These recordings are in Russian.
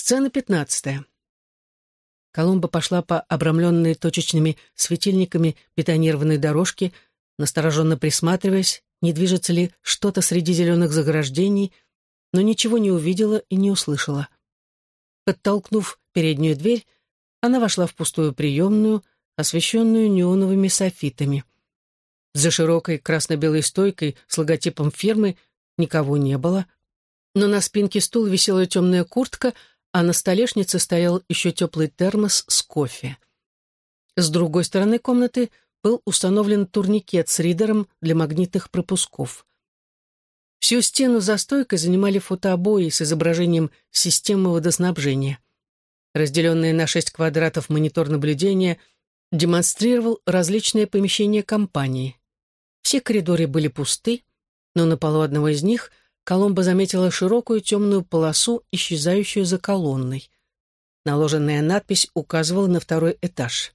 Сцена пятнадцатая. Коломба пошла по обрамленной точечными светильниками бетонированной дорожке, настороженно присматриваясь, не движется ли что-то среди зеленых заграждений, но ничего не увидела и не услышала. Подтолкнув переднюю дверь, она вошла в пустую приемную, освещенную неоновыми софитами. За широкой красно-белой стойкой с логотипом фирмы никого не было, но на спинке стула висела темная куртка, а на столешнице стоял еще теплый термос с кофе. С другой стороны комнаты был установлен турникет с ридером для магнитных пропусков. Всю стену за стойкой занимали фотообои с изображением системы водоснабжения. Разделенный на шесть квадратов монитор наблюдения демонстрировал различные помещения компании. Все коридоры были пусты, но на полу одного из них Коломба заметила широкую темную полосу, исчезающую за колонной. Наложенная надпись указывала на второй этаж.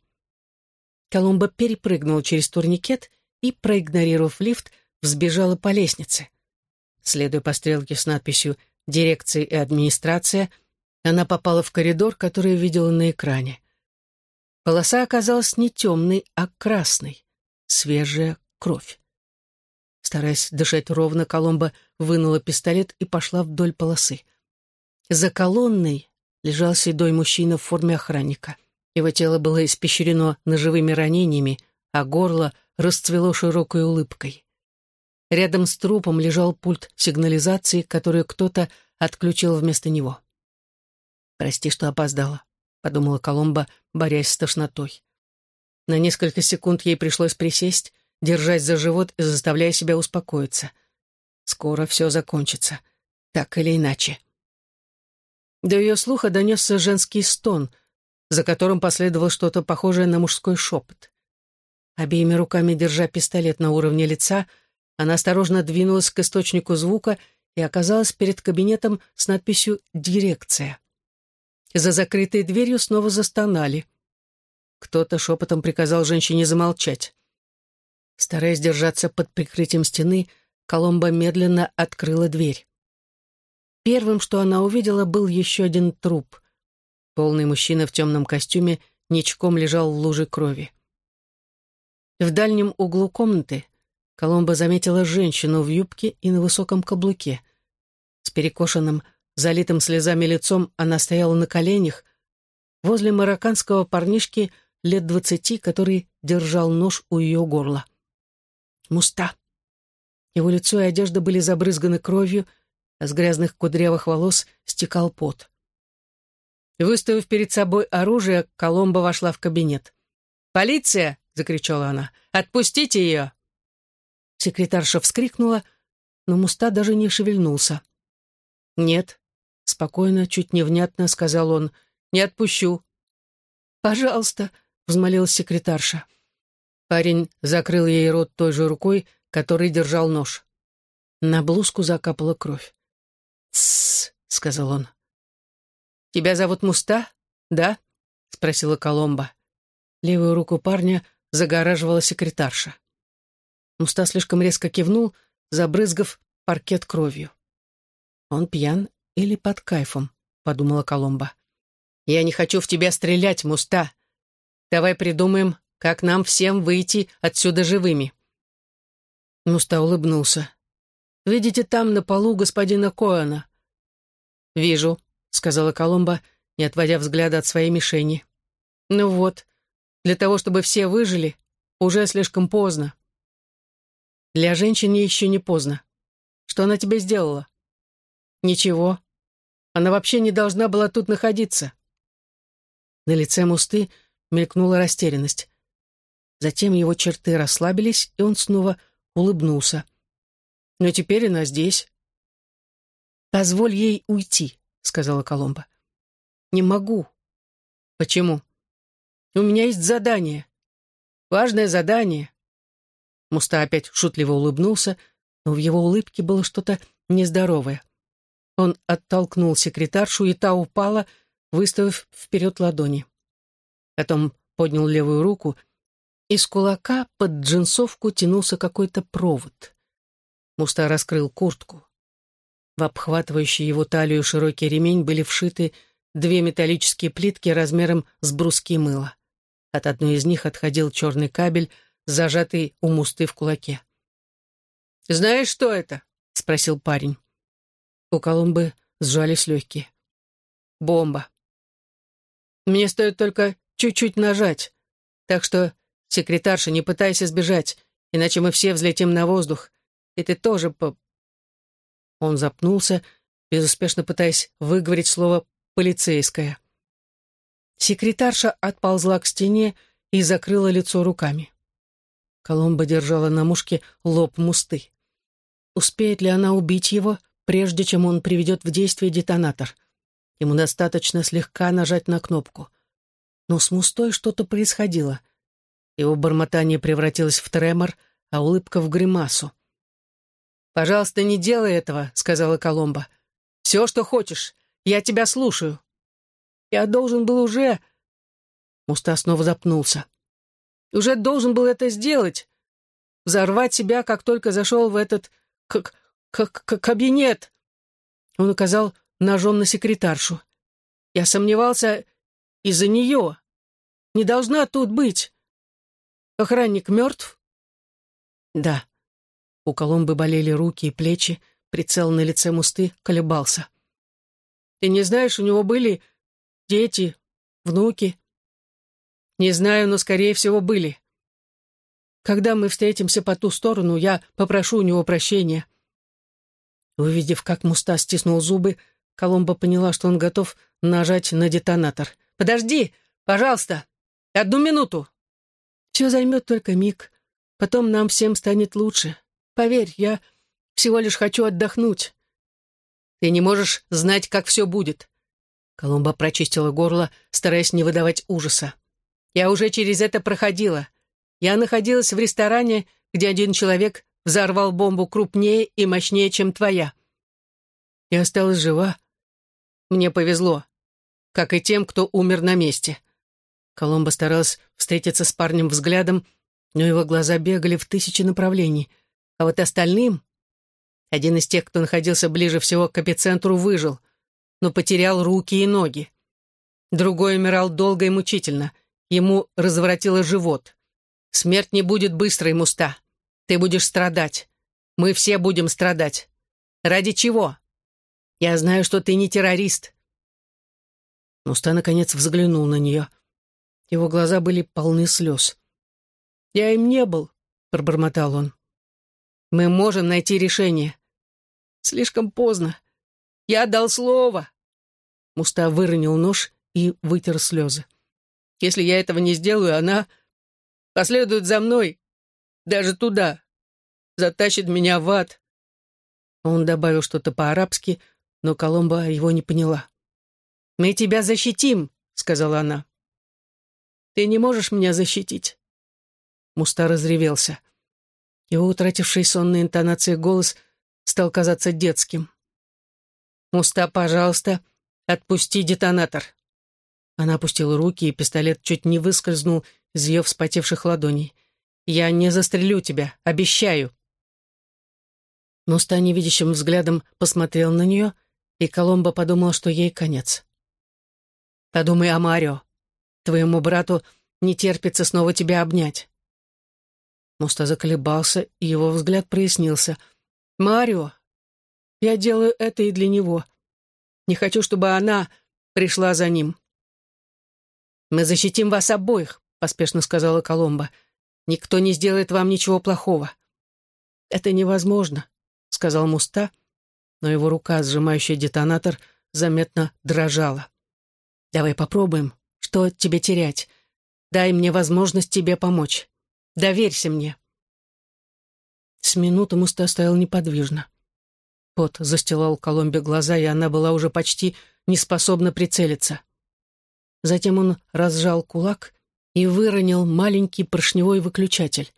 Коломба перепрыгнула через турникет и, проигнорировав лифт, взбежала по лестнице. Следуя по стрелке с надписью «Дирекция и администрация», она попала в коридор, который видела на экране. Полоса оказалась не темной, а красной. Свежая кровь. Стараясь дышать ровно, Коломба вынула пистолет и пошла вдоль полосы. За колонной лежал седой мужчина в форме охранника. Его тело было испещрено ножевыми ранениями, а горло расцвело широкой улыбкой. Рядом с трупом лежал пульт сигнализации, который кто-то отключил вместо него. «Прости, что опоздала», — подумала Коломба, борясь с тошнотой. На несколько секунд ей пришлось присесть, держась за живот и заставляя себя успокоиться. Скоро все закончится, так или иначе. До ее слуха донесся женский стон, за которым последовало что-то похожее на мужской шепот. Обеими руками держа пистолет на уровне лица — она осторожно двинулась к источнику звука и оказалась перед кабинетом с надписью «Дирекция». За закрытой дверью снова застонали. Кто-то шепотом приказал женщине замолчать. Стараясь держаться под прикрытием стены, Коломба медленно открыла дверь. Первым, что она увидела, был еще один труп. Полный мужчина в темном костюме ничком лежал в луже крови. В дальнем углу комнаты Коломба заметила женщину в юбке и на высоком каблуке. С перекошенным, залитым слезами лицом она стояла на коленях возле марокканского парнишки лет двадцати, который держал нож у ее горла. Муста. Его лицо и одежда были забрызганы кровью, а с грязных кудрявых волос стекал пот. Выставив перед собой оружие, Коломба вошла в кабинет. «Полиция!» — закричала она. «Отпустите ее!» Секретарша вскрикнула, но Муста даже не шевельнулся. «Нет», — спокойно, чуть невнятно сказал он, — «не отпущу». «Пожалуйста», — взмолилась секретарша. Парень закрыл ей рот той же рукой, которой держал нож. На блузку закапала кровь. «Тссс», — сказал он. «Тебя зовут Муста, да?» — спросила Коломба. Левую руку парня загораживала секретарша. Муста слишком резко кивнул, забрызгав паркет кровью. «Он пьян или под кайфом?» — подумала Коломба. «Я не хочу в тебя стрелять, Муста. Давай придумаем, как нам всем выйти отсюда живыми». Муста улыбнулся. «Видите там на полу господина Коэна?» «Вижу», — сказала Коломба, не отводя взгляда от своей мишени. «Ну вот, для того, чтобы все выжили, уже слишком поздно. Для женщины еще не поздно. Что она тебе сделала? Ничего. Она вообще не должна была тут находиться. На лице Мусты мелькнула растерянность. Затем его черты расслабились, и он снова улыбнулся. Но теперь она здесь. «Позволь ей уйти», — сказала Коломба. «Не могу». «Почему?» «У меня есть задание. Важное задание. Муста опять шутливо улыбнулся, но в его улыбке было что-то нездоровое. Он оттолкнул секретаршу, и та упала, выставив вперед ладони. Потом поднял левую руку, из кулака под джинсовку тянулся какой-то провод. Муста раскрыл куртку. В обхватывающий его талию широкий ремень были вшиты две металлические плитки размером с бруски мыла. От одной из них отходил черный кабель, зажатый у мусты в кулаке. «Знаешь, что это?» — спросил парень. У Колумбы сжались легкие. «Бомба. Мне стоит только чуть-чуть нажать, так что, секретарша, не пытайся сбежать, иначе мы все взлетим на воздух, и ты тоже по...» Он запнулся, безуспешно пытаясь выговорить слово «полицейская». Секретарша отползла к стене и закрыла лицо руками. Коломба держала на мушке лоб мусты. Успеет ли она убить его, прежде чем он приведет в действие детонатор? Ему достаточно слегка нажать на кнопку. Но с мустой что-то происходило. Его бормотание превратилось в тремор, а улыбка в гримасу. «Пожалуйста, не делай этого», — сказала Коломба. «Все, что хочешь. Я тебя слушаю». «Я должен был уже...» Муста снова запнулся. «Уже должен был это сделать. Взорвать себя, как только зашел в этот... как... как... кабинет». Он указал ножом на секретаршу. «Я сомневался из-за нее. Не должна тут быть. Охранник мертв?» «Да». У Коломбы болели руки и плечи, прицел на лице Мусты колебался. «Ты не знаешь, у него были дети, внуки?» «Не знаю, но, скорее всего, были. Когда мы встретимся по ту сторону, я попрошу у него прощения». Увидев, как Муста стиснул зубы, Коломба поняла, что он готов нажать на детонатор. «Подожди, пожалуйста, одну минуту!» «Все займет только миг. Потом нам всем станет лучше. Поверь, я всего лишь хочу отдохнуть. Ты не можешь знать, как все будет. Колумба прочистила горло, стараясь не выдавать ужаса. Я уже через это проходила. Я находилась в ресторане, где один человек взорвал бомбу крупнее и мощнее, чем твоя. Я осталась жива. Мне повезло, как и тем, кто умер на месте. Коломба старалась встретиться с парнем взглядом, но его глаза бегали в тысячи направлений — а вот остальным... Один из тех, кто находился ближе всего к эпицентру, выжил, но потерял руки и ноги. Другой умирал долго и мучительно. Ему разворотило живот. Смерть не будет быстрой, Муста. Ты будешь страдать. Мы все будем страдать. Ради чего? Я знаю, что ты не террорист. Муста наконец взглянул на нее. Его глаза были полны слез. «Я им не был», — пробормотал он. Мы можем найти решение. Слишком поздно. Я дал слово. Муста выронил нож и вытер слезы. Если я этого не сделаю, она последует за мной, даже туда, затащит меня в ад. Он добавил что-то по-арабски, но Коломба его не поняла. «Мы тебя защитим», — сказала она. «Ты не можешь меня защитить». Муста разревелся. Его утративший сонные интонации голос стал казаться детским. «Уста, пожалуйста, отпусти детонатор». Она опустила руки, и пистолет чуть не выскользнул из ее вспотевших ладоней. «Я не застрелю тебя, обещаю». Муста невидящим взглядом посмотрел на нее, и Коломба подумала, что ей конец. «Подумай о Марио. Твоему брату не терпится снова тебя обнять. Муста заколебался, и его взгляд прояснился. «Марио, я делаю это и для него. Не хочу, чтобы она пришла за ним». «Мы защитим вас обоих», — поспешно сказала Коломба. «Никто не сделает вам ничего плохого». «Это невозможно», — сказал Муста, но его рука, сжимающая детонатор, заметно дрожала. «Давай попробуем. Что тебе терять? Дай мне возможность тебе помочь». Доверься мне». С минуты Муста стоял неподвижно. Пот застилал Коломбе глаза, и она была уже почти не способна прицелиться. Затем он разжал кулак и выронил маленький поршневой выключатель.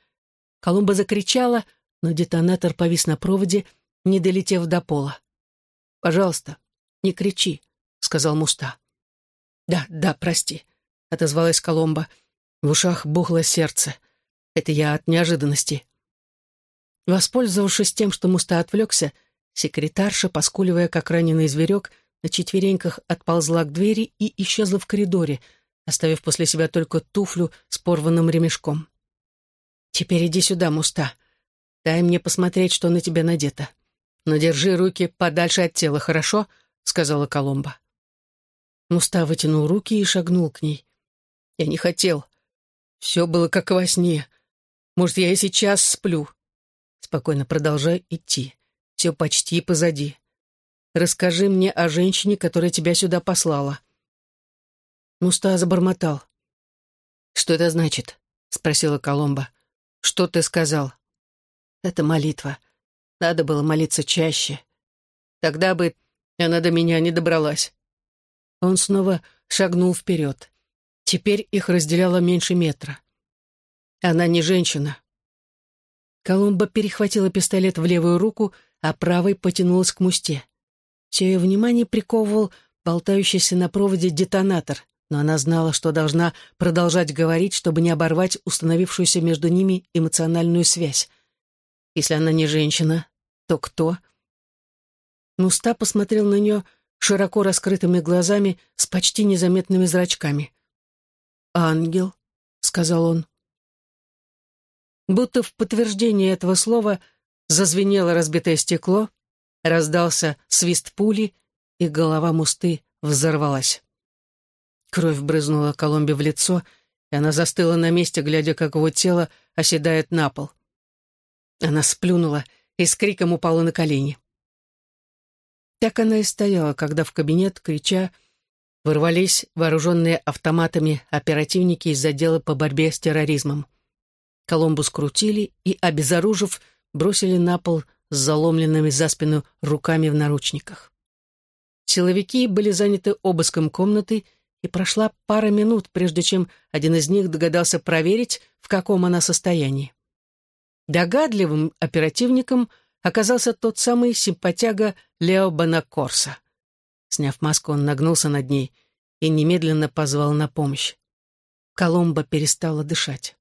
Коломба закричала, но детонатор повис на проводе, не долетев до пола. «Пожалуйста, не кричи», — сказал Муста. «Да, да, прости», — отозвалась Коломба. В ушах бухло сердце. Это я от неожиданности. Воспользовавшись тем, что Муста отвлекся, секретарша, поскуливая, как раненый зверек, на четвереньках отползла к двери и исчезла в коридоре, оставив после себя только туфлю с порванным ремешком. «Теперь иди сюда, Муста. Дай мне посмотреть, что на тебя надето. Но держи руки подальше от тела, хорошо?» — сказала Коломба. Муста вытянул руки и шагнул к ней. «Я не хотел. Все было как во сне. Может, я и сейчас сплю. Спокойно продолжай идти. Все почти позади. Расскажи мне о женщине, которая тебя сюда послала». Муста забормотал. «Что это значит?» — спросила Коломба. «Что ты сказал?» «Это молитва. Надо было молиться чаще. Тогда бы она до меня не добралась». Он снова шагнул вперед. Теперь их разделяло меньше метра. Она не женщина. Колумба перехватила пистолет в левую руку, а правой потянулась к мусте. Все ее внимание приковывал болтающийся на проводе детонатор, но она знала, что должна продолжать говорить, чтобы не оборвать установившуюся между ними эмоциональную связь. Если она не женщина, то кто? Муста посмотрел на нее широко раскрытыми глазами с почти незаметными зрачками. «Ангел», — сказал он. Будто в подтверждение этого слова зазвенело разбитое стекло, раздался свист пули, и голова Мусты взорвалась. Кровь брызнула Коломбе в лицо, и она застыла на месте, глядя, как его тело оседает на пол. Она сплюнула и с криком упала на колени. Так она и стояла, когда в кабинет, крича, ворвались вооруженные автоматами оперативники из отдела по борьбе с терроризмом. Коломбу скрутили и, обезоружив, бросили на пол с заломленными за спину руками в наручниках. Силовики были заняты обыском комнаты, и прошла пара минут, прежде чем один из них догадался проверить, в каком она состоянии. Догадливым оперативником оказался тот самый симпатяга Лео Бонакорса. Сняв маску, он нагнулся над ней и немедленно позвал на помощь. Коломба перестала дышать.